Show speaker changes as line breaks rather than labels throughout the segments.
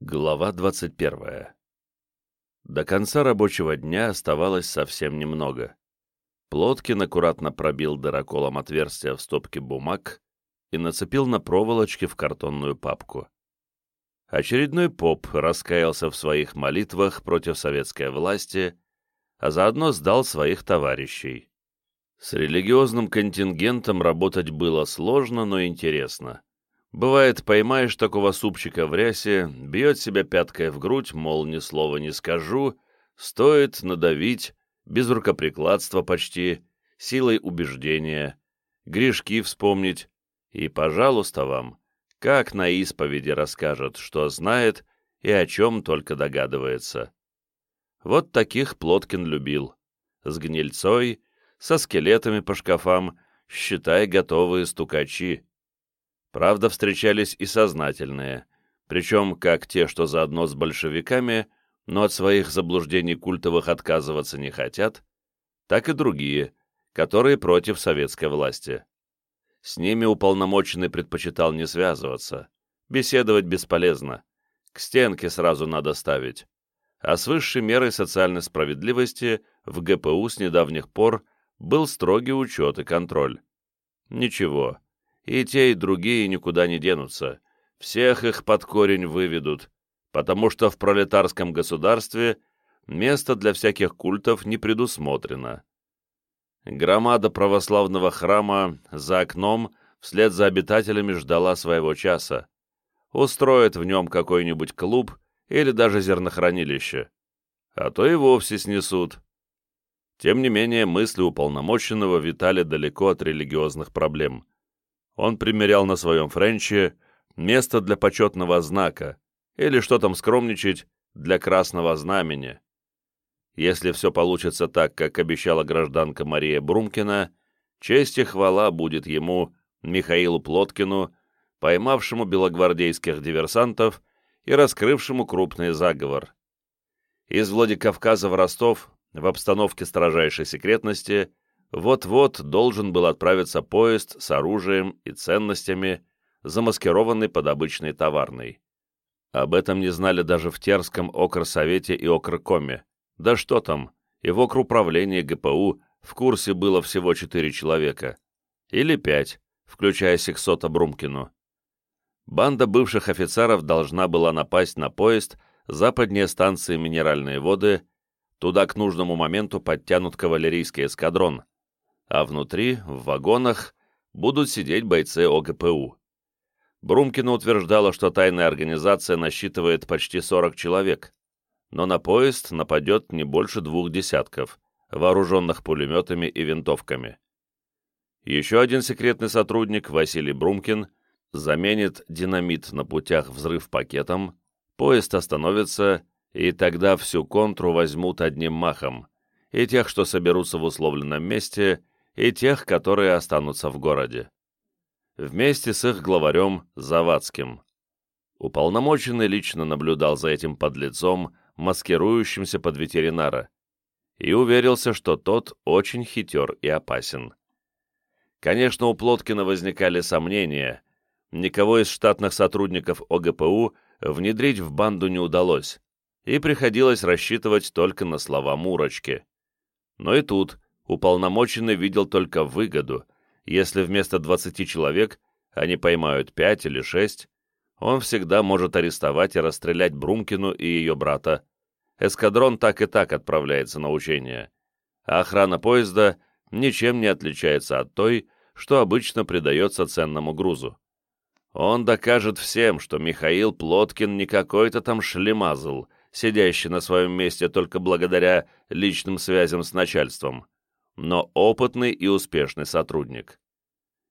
Глава 21. До конца рабочего дня оставалось совсем немного. Плоткин аккуратно пробил дыроколом отверстие в стопке бумаг и нацепил на проволочке в картонную папку. Очередной поп раскаялся в своих молитвах против советской власти, а заодно сдал своих товарищей. С религиозным контингентом работать было сложно, но интересно. Бывает, поймаешь такого супчика в рясе, бьет себя пяткой в грудь, мол, ни слова не скажу, стоит надавить, без рукоприкладства почти, силой убеждения, грешки вспомнить, и, пожалуйста вам, как на исповеди расскажет, что знает и о чем только догадывается. Вот таких Плоткин любил. С гнильцой, со скелетами по шкафам, считай готовые стукачи. Правда, встречались и сознательные, причем как те, что заодно с большевиками, но от своих заблуждений культовых отказываться не хотят, так и другие, которые против советской власти. С ними уполномоченный предпочитал не связываться, беседовать бесполезно, к стенке сразу надо ставить. А с высшей мерой социальной справедливости в ГПУ с недавних пор был строгий учет и контроль. Ничего, и те, и другие никуда не денутся. Всех их под корень выведут, потому что в пролетарском государстве место для всяких культов не предусмотрено. Громада православного храма за окном вслед за обитателями ждала своего часа. Устроят в нем какой-нибудь клуб или даже зернохранилище. А то и вовсе снесут. Тем не менее, мысли уполномоченного витали далеко от религиозных проблем он примерял на своем френче место для почетного знака, или, что там скромничать, для красного знамени. Если все получится так, как обещала гражданка Мария Брумкина, честь и хвала будет ему, Михаилу Плоткину, поймавшему белогвардейских диверсантов и раскрывшему крупный заговор. Из Владикавказа в Ростов в обстановке строжайшей секретности вот-вот должен был отправиться поезд с оружием и ценностями, замаскированный под обычный товарный. Об этом не знали даже в Терском окрсовете и окркоме. Да что там, и в окруправлении ГПУ в курсе было всего четыре человека. Или пять, включая Сексота Брумкину. Банда бывших офицеров должна была напасть на поезд западнее станции «Минеральные воды», туда к нужному моменту подтянут кавалерийский эскадрон, а внутри, в вагонах, будут сидеть бойцы ОГПУ. Брумкина утверждала, что тайная организация насчитывает почти 40 человек, но на поезд нападет не больше двух десятков, вооруженных пулеметами и винтовками. Еще один секретный сотрудник, Василий Брумкин, заменит динамит на путях взрыв пакетом, поезд остановится, и тогда всю контру возьмут одним махом, и тех, что соберутся в условленном месте, и тех, которые останутся в городе. Вместе с их главарем Завадским. Уполномоченный лично наблюдал за этим подлецом, маскирующимся под ветеринара, и уверился, что тот очень хитер и опасен. Конечно, у Плоткина возникали сомнения. Никого из штатных сотрудников ОГПУ внедрить в банду не удалось, и приходилось рассчитывать только на слова Мурочки. Но и тут уполномоченный видел только выгоду. Если вместо 20 человек они поймают 5 или 6, он всегда может арестовать и расстрелять Брумкину и ее брата. Эскадрон так и так отправляется на учения. А охрана поезда ничем не отличается от той, что обычно придается ценному грузу. Он докажет всем, что Михаил Плоткин не какой-то там шлемазл, сидящий на своем месте только благодаря личным связям с начальством но опытный и успешный сотрудник.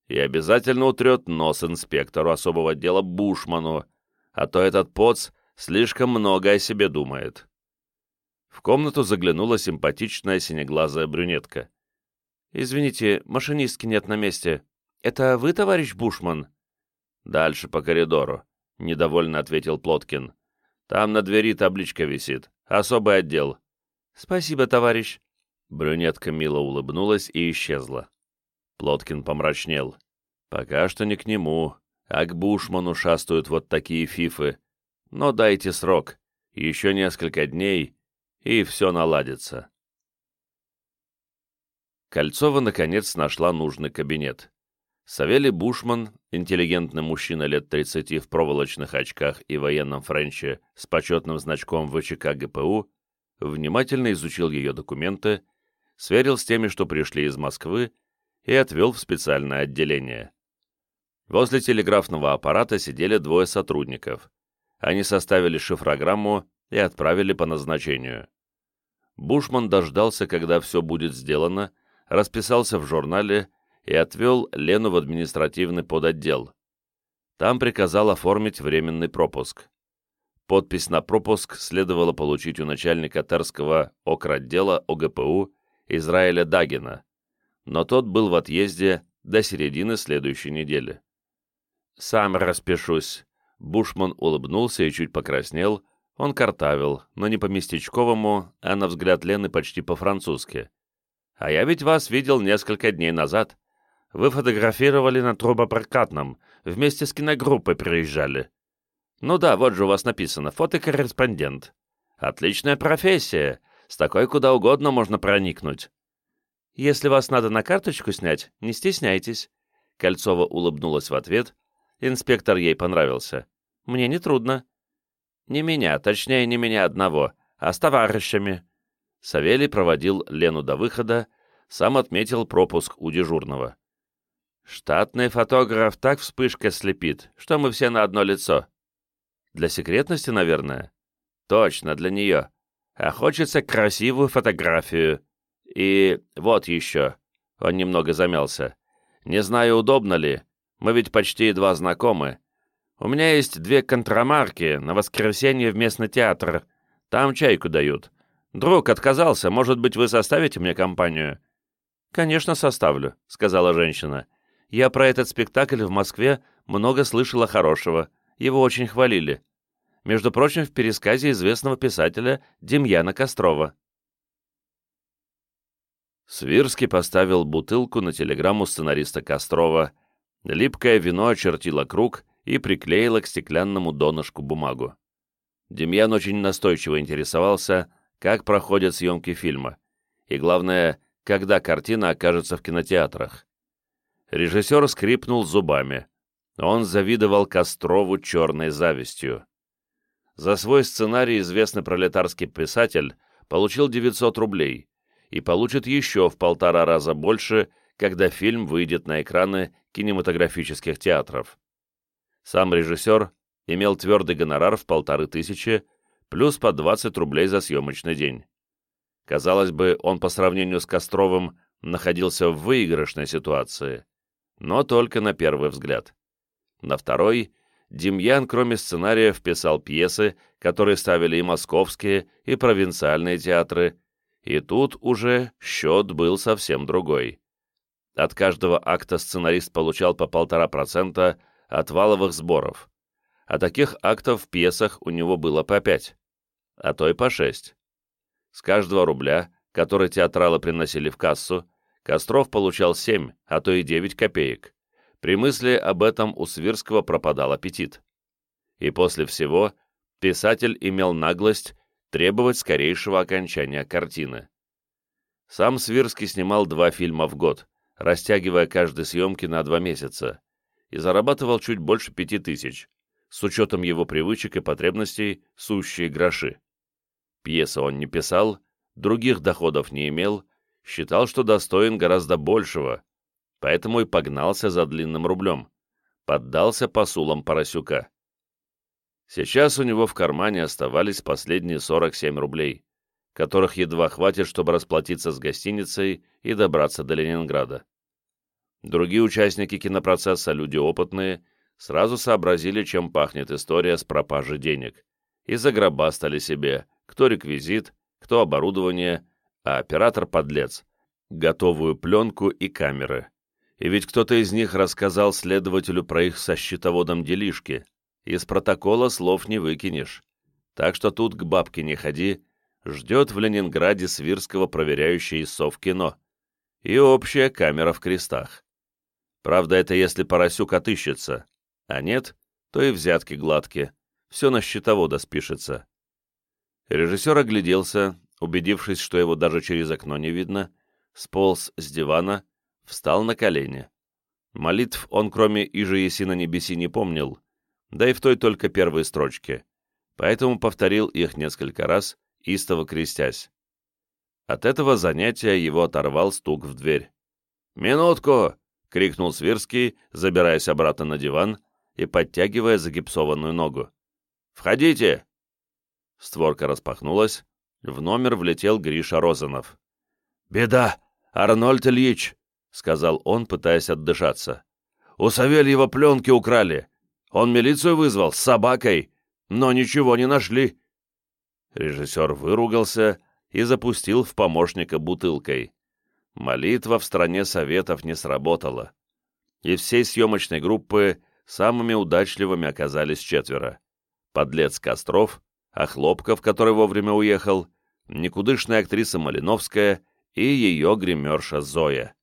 И обязательно утрет нос инспектору особого дела Бушману, а то этот поц слишком много о себе думает. В комнату заглянула симпатичная синеглазая брюнетка. «Извините, машинистки нет на месте. Это вы, товарищ Бушман?» «Дальше по коридору», — недовольно ответил Плоткин. «Там на двери табличка висит. Особый отдел». «Спасибо, товарищ», Брюнетка мило улыбнулась и исчезла. Плоткин помрачнел. Пока что не к нему, а к Бушману шастают вот такие фифы. но дайте срок, еще несколько дней, и все наладится. Кольцова, наконец, нашла нужный кабинет. Савелий Бушман, интеллигентный мужчина лет 30 в проволочных очках и военном френче с почетным значком ВЧК ГПУ, внимательно изучил ее документы, сверил с теми, что пришли из Москвы, и отвел в специальное отделение. Возле телеграфного аппарата сидели двое сотрудников. Они составили шифрограмму и отправили по назначению. Бушман дождался, когда все будет сделано, расписался в журнале и отвел Лену в административный подотдел. Там приказал оформить временный пропуск. Подпись на пропуск следовало получить у начальника Терского окротдела ОГПУ Израиля Дагина, но тот был в отъезде до середины следующей недели. «Сам распишусь», — Бушман улыбнулся и чуть покраснел, он картавил, но не по-местечковому, а на взгляд Лены почти по-французски. «А я ведь вас видел несколько дней назад. Вы фотографировали на трубопрокатном, вместе с киногруппой приезжали. Ну да, вот же у вас написано, фотокорреспондент. Отличная профессия, с такой куда угодно можно проникнуть. Если вас надо на карточку снять, не стесняйтесь. Кольцова улыбнулась в ответ. Инспектор ей понравился. Мне не трудно. Не меня, точнее, не меня одного, а с товарищами. Савелий проводил Лену до выхода, сам отметил пропуск у дежурного. Штатный фотограф так вспышка слепит, что мы все на одно лицо. Для секретности, наверное? Точно, для нее. А хочется красивую фотографию. И вот еще. Он немного замялся. Не знаю, удобно ли. Мы ведь почти два знакомы. У меня есть две контрамарки на воскресенье в местный театр. Там чайку дают. Друг отказался. Может быть, вы составите мне компанию? Конечно, составлю, сказала женщина. Я про этот спектакль в Москве много слышала хорошего. Его очень хвалили. Между прочим, в пересказе известного писателя Демьяна Кострова. Свирский поставил бутылку на телеграмму сценариста Кострова. Липкое вино очертило круг и приклеило к стеклянному донышку бумагу. Демьян очень настойчиво интересовался, как проходят съемки фильма, и, главное, когда картина окажется в кинотеатрах. Режиссер скрипнул зубами. Он завидовал Кострову черной завистью. За свой сценарий известный пролетарский писатель получил 900 рублей и получит еще в полтора раза больше, когда фильм выйдет на экраны кинематографических театров. Сам режиссер имел твердый гонорар в полторы тысячи, плюс по 20 рублей за съемочный день. Казалось бы, он по сравнению с Костровым находился в выигрышной ситуации но только на первый взгляд. На второй Демьян, кроме сценария, вписал пьесы, которые ставили и московские, и провинциальные театры, и тут уже счет был совсем другой. От каждого акта сценарист получал по полтора процента от валовых сборов, а таких актов в пьесах у него было по пять, а то и по шесть. С каждого рубля, который театралы приносили в кассу, Костров получал 7, а то и 9 копеек. При мысли об этом у Свирского пропадал аппетит. И после всего писатель имел наглость требовать скорейшего окончания картины. Сам Свирский снимал два фильма в год, растягивая каждые съемки на два месяца, и зарабатывал чуть больше пяти тысяч, с учетом его привычек и потребностей сущие гроши. Пьесы он не писал, других доходов не имел, считал, что достоин гораздо большего, поэтому и погнался за длинным рублем, поддался посулам Поросюка. Сейчас у него в кармане оставались последние 47 рублей, которых едва хватит, чтобы расплатиться с гостиницей и добраться до Ленинграда. Другие участники кинопроцесса, люди опытные, сразу сообразили, чем пахнет история с пропажей денег, и загробастали себе, кто реквизит, кто оборудование, а оператор-подлец, готовую пленку и камеры. И ведь кто-то из них рассказал следователю про их со счетоводом делишки. Из протокола слов не выкинешь. Так что тут к бабке не ходи, ждет в Ленинграде Свирского проверяющий ИСО кино. И общая камера в крестах. Правда, это если Поросюк отыщется. А нет, то и взятки гладкие. все на счетовода спишется. Режиссер огляделся, убедившись, что его даже через окно не видно, сполз с дивана, встал на колени. Молитв он, кроме «Иже еси на небеси», не помнил, да и в той только первые строчки, поэтому повторил их несколько раз, истово крестясь. От этого занятия его оторвал стук в дверь. «Минутку!» — крикнул Свирский, забираясь обратно на диван и подтягивая загипсованную ногу. «Входите!» Створка распахнулась, в номер влетел Гриша Розанов. «Беда! Арнольд Ильич!» — сказал он, пытаясь отдышаться. «У Савельева пленки украли. Он милицию вызвал с собакой, но ничего не нашли». Режиссер выругался и запустил в помощника бутылкой. Молитва в стране советов не сработала. И всей съемочной группы самыми удачливыми оказались четверо. Подлец Костров, Охлопков, который вовремя уехал, никудышная актриса Малиновская и ее гримерша Зоя.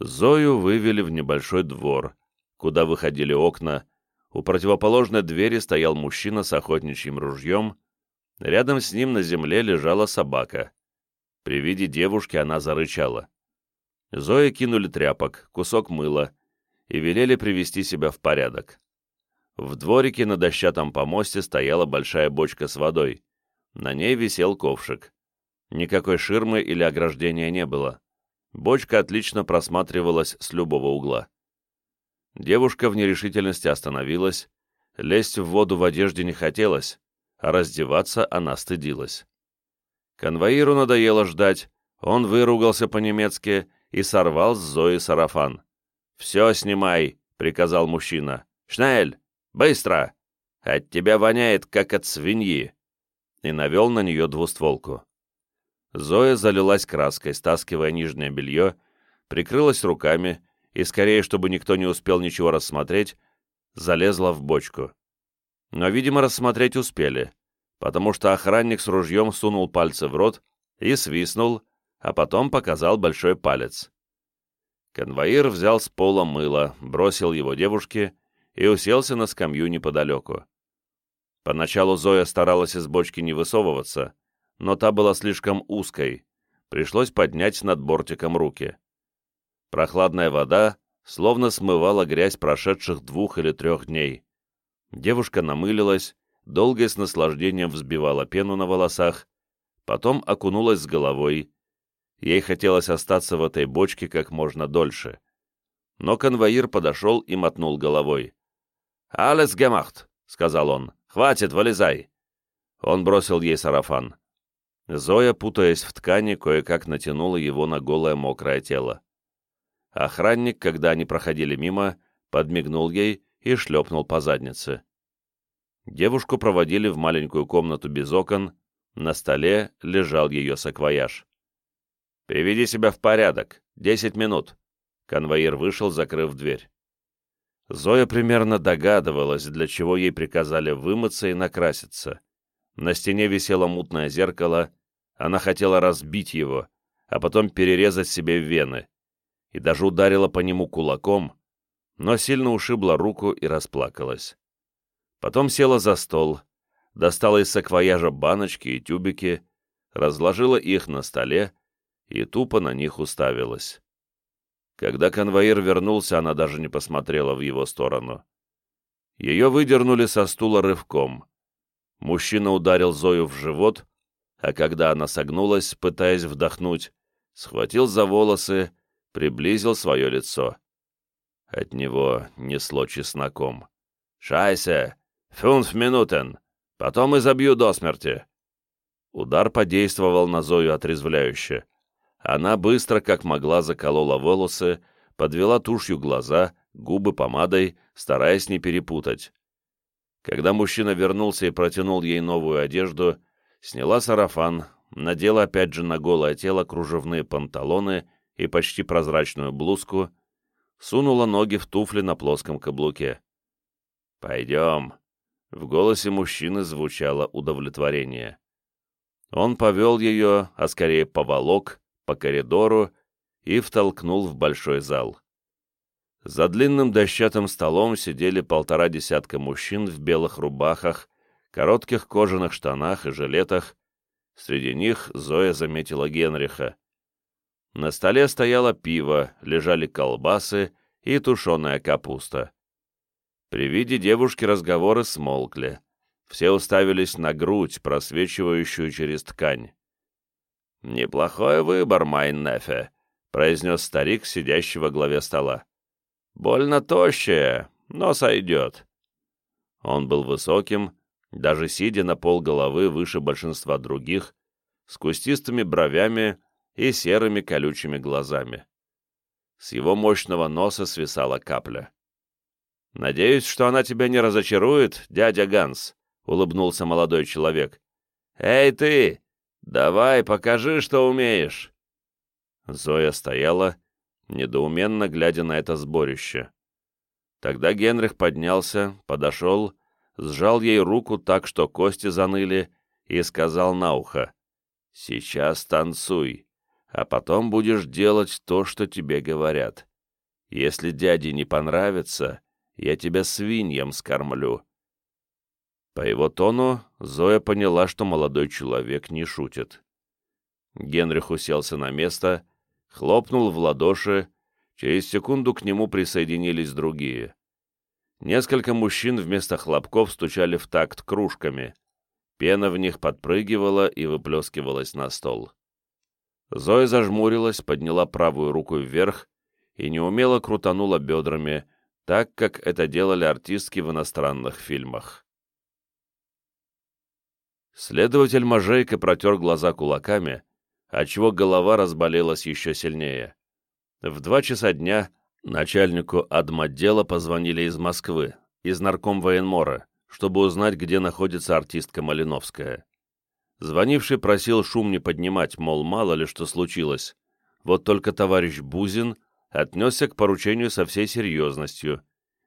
Зою вывели в небольшой двор, куда выходили окна. У противоположной двери стоял мужчина с охотничьим ружьем. Рядом с ним на земле лежала собака. При виде девушки она зарычала. Зои кинули тряпок, кусок мыла и велели привести себя в порядок. В дворике на дощатом помосте стояла большая бочка с водой. На ней висел ковшик. Никакой ширмы или ограждения не было. Бочка отлично просматривалась с любого угла. Девушка в нерешительности остановилась. Лезть в воду в одежде не хотелось, а раздеваться она стыдилась. Конвоиру надоело ждать, он выругался по-немецки и сорвал с Зои сарафан. «Все снимай», — приказал мужчина. «Шнель, быстро! От тебя воняет, как от свиньи!» И навел на нее двустволку. Зоя залилась краской, стаскивая нижнее белье, прикрылась руками и, скорее, чтобы никто не успел ничего рассмотреть, залезла в бочку. Но, видимо, рассмотреть успели, потому что охранник с ружьем сунул пальцы в рот и свистнул, а потом показал большой палец. Конвоир взял с пола мыло, бросил его девушке и уселся на скамью неподалеку. Поначалу Зоя старалась из бочки не высовываться, но та была слишком узкой, пришлось поднять над бортиком руки. Прохладная вода словно смывала грязь прошедших двух или трех дней. Девушка намылилась, долго и с наслаждением взбивала пену на волосах, потом окунулась с головой. Ей хотелось остаться в этой бочке как можно дольше. Но конвоир подошел и мотнул головой. «Алес гемахт», — сказал он, — «хватит, вылезай». Он бросил ей сарафан. Зоя, путаясь в ткани, кое-как натянула его на голое мокрое тело. Охранник, когда они проходили мимо, подмигнул ей и шлепнул по заднице. Девушку проводили в маленькую комнату без окон, на столе лежал ее саквояж. «Приведи себя в порядок. Десять минут». Конвоир вышел, закрыв дверь. Зоя примерно догадывалась, для чего ей приказали вымыться и накраситься. На стене висело мутное зеркало, она хотела разбить его, а потом перерезать себе вены, и даже ударила по нему кулаком, но сильно ушибла руку и расплакалась. Потом села за стол, достала из саквояжа баночки и тюбики, разложила их на столе и тупо на них уставилась. Когда конвоир вернулся, она даже не посмотрела в его сторону. Ее выдернули со стула рывком. Мужчина ударил Зою в живот, а когда она согнулась, пытаясь вдохнуть, схватил за волосы, приблизил свое лицо. От него несло чесноком. «Шайсе! Фюнф минутен! Потом и забью до смерти!» Удар подействовал на Зою отрезвляюще. Она быстро, как могла, заколола волосы, подвела тушью глаза, губы помадой, стараясь не перепутать. Когда мужчина вернулся и протянул ей новую одежду, сняла сарафан, надела опять же на голое тело кружевные панталоны и почти прозрачную блузку, сунула ноги в туфли на плоском каблуке. «Пойдем». В голосе мужчины звучало удовлетворение. Он повел ее, а скорее поволок, по коридору и втолкнул в большой зал. За длинным дощатым столом сидели полтора десятка мужчин в белых рубахах, коротких кожаных штанах и жилетах. Среди них Зоя заметила Генриха. На столе стояло пиво, лежали колбасы и тушеная капуста. При виде девушки разговоры смолкли. Все уставились на грудь, просвечивающую через ткань. «Неплохой выбор, Майннефе», — произнес старик, сидящий во главе стола. «Больно тощая, но сойдет». Он был высоким, даже сидя на пол головы выше большинства других, с кустистыми бровями и серыми колючими глазами. С его мощного носа свисала капля. «Надеюсь, что она тебя не разочарует, дядя Ганс», — улыбнулся молодой человек. «Эй ты! Давай, покажи, что умеешь!» Зоя стояла, недоуменно глядя на это сборище. Тогда Генрих поднялся, подошел, сжал ей руку так, что кости заныли, и сказал на ухо, «Сейчас танцуй, а потом будешь делать то, что тебе говорят. Если дяде не понравится, я тебя свиньям скормлю». По его тону Зоя поняла, что молодой человек не шутит. Генрих уселся на место, хлопнул в ладоши, через секунду к нему присоединились другие. Несколько мужчин вместо хлопков стучали в такт кружками. Пена в них подпрыгивала и выплескивалась на стол. Зоя зажмурилась, подняла правую руку вверх и неумело крутанула бедрами, так, как это делали артистки в иностранных фильмах. Следователь Можейко протер глаза кулаками, отчего голова разболелась еще сильнее. В два часа дня начальнику адмотдела позвонили из Москвы, из нарком военмора, чтобы узнать, где находится артистка Малиновская. Звонивший просил шум не поднимать, мол, мало ли что случилось. Вот только товарищ Бузин отнесся к поручению со всей серьезностью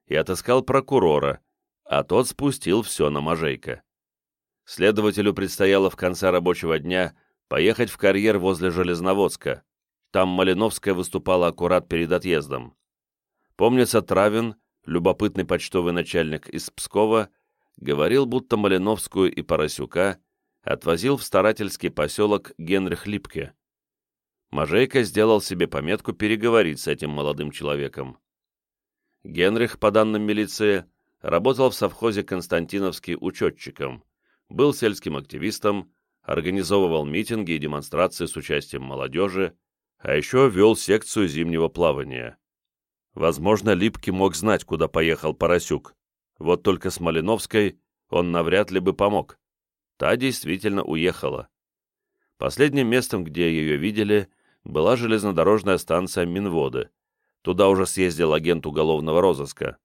и отыскал прокурора, а тот спустил все на Можейко. Следователю предстояло в конце рабочего дня поехать в карьер возле Железноводска. Там Малиновская выступала аккурат перед отъездом. Помнится, Травин, любопытный почтовый начальник из Пскова, говорил, будто Малиновскую и Поросюка отвозил в старательский поселок Генрих Липке. Можейко сделал себе пометку переговорить с этим молодым человеком. Генрих, по данным милиции, работал в совхозе Константиновский учетчиком, был сельским активистом, организовывал митинги и демонстрации с участием молодежи, а еще вел секцию зимнего плавания. Возможно, Липки мог знать, куда поехал Поросюк. Вот только с Малиновской он навряд ли бы помог. Та действительно уехала. Последним местом, где ее видели, была железнодорожная станция Минводы. Туда уже съездил агент уголовного розыска.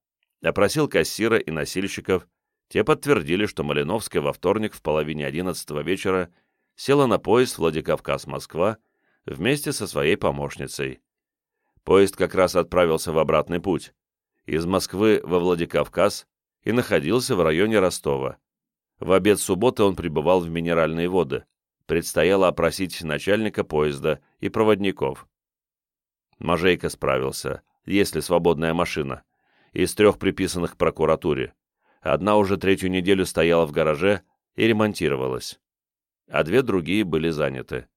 Опросил кассира и носильщиков, те подтвердили, что Малиновская во вторник в половине одиннадцатого вечера села на поезд Владикавказ-Москва вместе со своей помощницей. Поезд как раз отправился в обратный путь, из Москвы во Владикавказ и находился в районе Ростова. В обед субботы он прибывал в Минеральные воды. Предстояло опросить начальника поезда и проводников. Можейко справился, есть ли свободная машина, из трех приписанных прокуратуре. Одна уже третью неделю стояла в гараже и ремонтировалась, а две другие были заняты.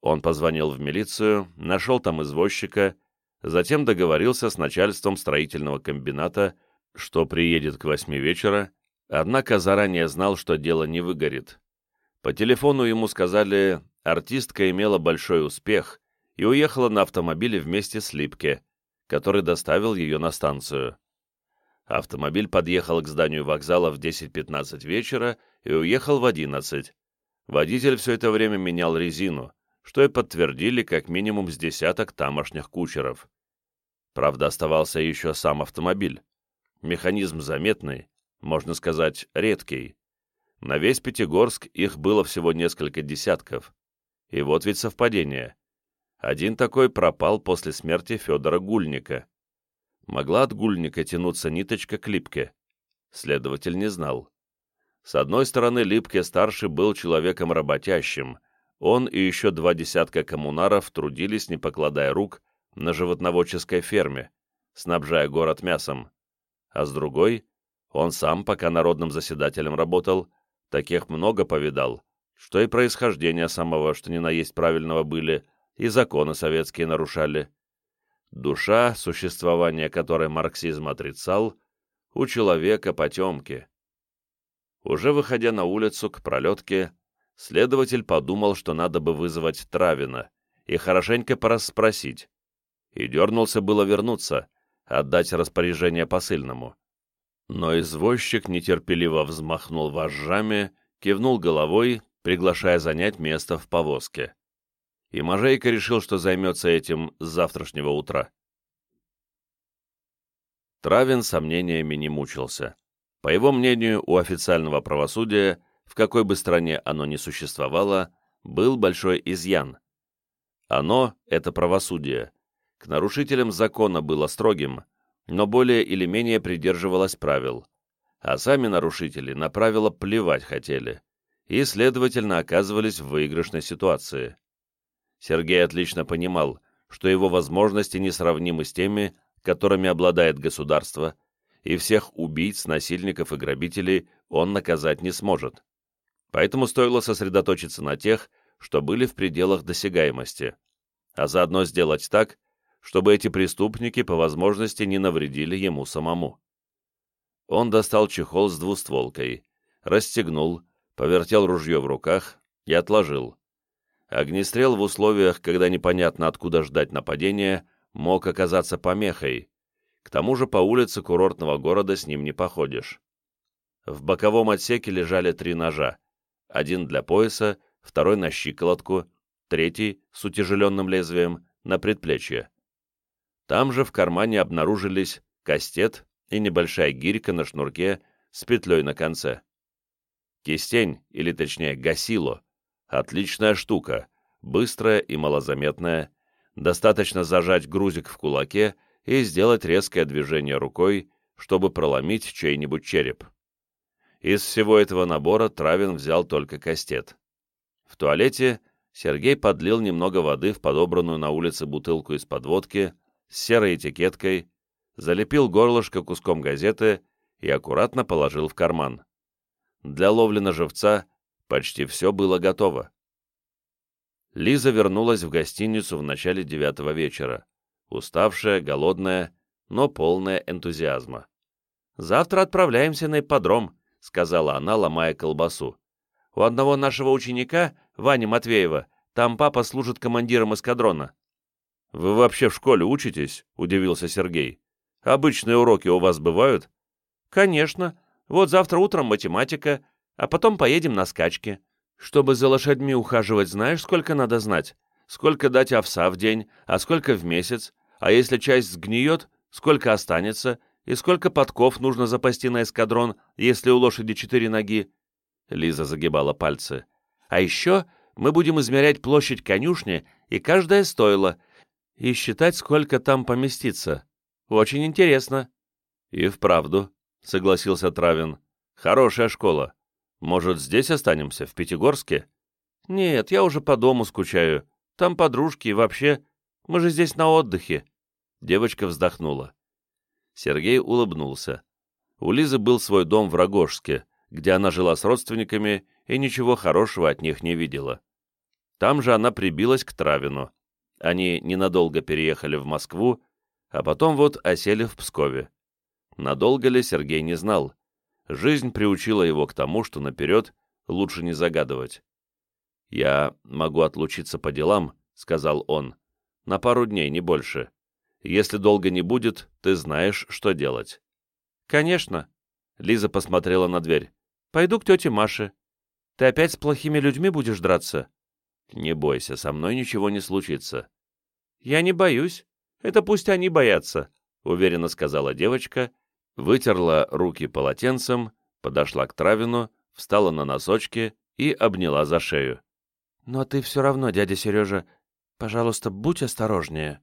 Он позвонил в милицию, нашел там извозчика, затем договорился с начальством строительного комбината, что приедет к восьми вечера, однако заранее знал, что дело не выгорит. По телефону ему сказали, артистка имела большой успех и уехала на автомобиле вместе с Липке, который доставил ее на станцию. Автомобиль подъехал к зданию вокзала в 10.15 вечера и уехал в 11. Водитель все это время менял резину, что и подтвердили как минимум с десяток тамошних кучеров. Правда, оставался еще сам автомобиль. Механизм заметный, можно сказать, редкий. На весь Пятигорск их было всего несколько десятков. И вот ведь совпадение. Один такой пропал после смерти Федора Гульника. Могла от гульника тянуться ниточка к Липке. Следователь не знал. С одной стороны, Липке-старший был человеком работящим. Он и еще два десятка коммунаров трудились, не покладая рук, на животноводческой ферме, снабжая город мясом. А с другой, он сам, пока народным заседателем работал, таких много повидал, что и происхождение самого, что ни на есть правильного были, и законы советские нарушали. Душа, существование которой марксизм отрицал, у человека потемки. Уже выходя на улицу к пролетке, следователь подумал, что надо бы вызвать Травина и хорошенько порасспросить, и дернулся было вернуться, отдать распоряжение посыльному. Но извозчик нетерпеливо взмахнул вожжами, кивнул головой, приглашая занять место в повозке. И Можейко решил, что займется этим с завтрашнего утра. Травин сомнениями не мучился. По его мнению, у официального правосудия, в какой бы стране оно ни существовало, был большой изъян. Оно, это правосудие, к нарушителям закона было строгим, но более или менее придерживалось правил, а сами нарушители на правила плевать хотели и, следовательно, оказывались в выигрышной ситуации. Сергей отлично понимал, что его возможности несравнимы с теми, которыми обладает государство, и всех убийц, насильников и грабителей он наказать не сможет. Поэтому стоило сосредоточиться на тех, что были в пределах досягаемости, а заодно сделать так, чтобы эти преступники по возможности не навредили ему самому. Он достал чехол с двустволкой, расстегнул, повертел ружье в руках и отложил. Огнестрел в условиях, когда непонятно откуда ждать нападения, мог оказаться помехой. К тому же по улице курортного города с ним не походишь. В боковом отсеке лежали три ножа. Один для пояса, второй на щиколотку, третий, с утяжеленным лезвием, на предплечье. Там же в кармане обнаружились кастет и небольшая гирька на шнурке с петлей на конце. Кистень, или точнее гасило, отличная штука, быстрая и малозаметная, достаточно зажать грузик в кулаке и сделать резкое движение рукой, чтобы проломить чей-нибудь череп. Из всего этого набора Травин взял только кастет. В туалете Сергей подлил немного воды в подобранную на улице бутылку из-под водки с серой этикеткой, залепил горлышко куском газеты и аккуратно положил в карман. Для ловли на живца почти все было готово. Лиза вернулась в гостиницу в начале девятого вечера, уставшая, голодная, но полная энтузиазма. «Завтра отправляемся на ипподром», — сказала она, ломая колбасу. «У одного нашего ученика, Вани Матвеева, там папа служит командиром эскадрона». «Вы вообще в школе учитесь?» — удивился Сергей. «Обычные уроки у вас бывают?» «Конечно. Вот завтра утром математика, а потом поедем на скачки. Чтобы за лошадьми ухаживать, знаешь, сколько надо знать? Сколько дать овса в день, а сколько в месяц? А если часть сгниет, сколько останется? И сколько подков нужно запасти на эскадрон, если у лошади четыре ноги?» Лиза загибала пальцы. «А еще мы будем измерять площадь конюшни и каждое стойло, и считать, сколько там поместится. Очень интересно». «И вправду», — согласился Травин. «Хорошая школа. Может, здесь останемся, в Пятигорске?» «Нет, я уже по дому скучаю. Там подружки и вообще. Мы же здесь на отдыхе». Девочка вздохнула. Сергей улыбнулся. У Лизы был свой дом в Рогожске, где она жила с родственниками и ничего хорошего от них не видела. Там же она прибилась к Травину. Они ненадолго переехали в Москву, а потом вот осели в Пскове. Надолго ли Сергей не знал. Жизнь приучила его к тому, что наперед лучше не загадывать. «Я могу отлучиться по делам», — сказал он, — «на пару дней, не больше. Если долго не будет, ты знаешь, что делать». «Конечно», — Лиза посмотрела на дверь. «Пойду к тете Маше. Ты опять с плохими людьми будешь драться?» «Не бойся, со мной ничего не случится». «Я не боюсь. Это пусть они боятся», — уверенно сказала девочка, вытерла руки полотенцем, подошла к Травину, встала на носочки и обняла за шею. «Но ты все равно, дядя Сережа, пожалуйста, будь осторожнее».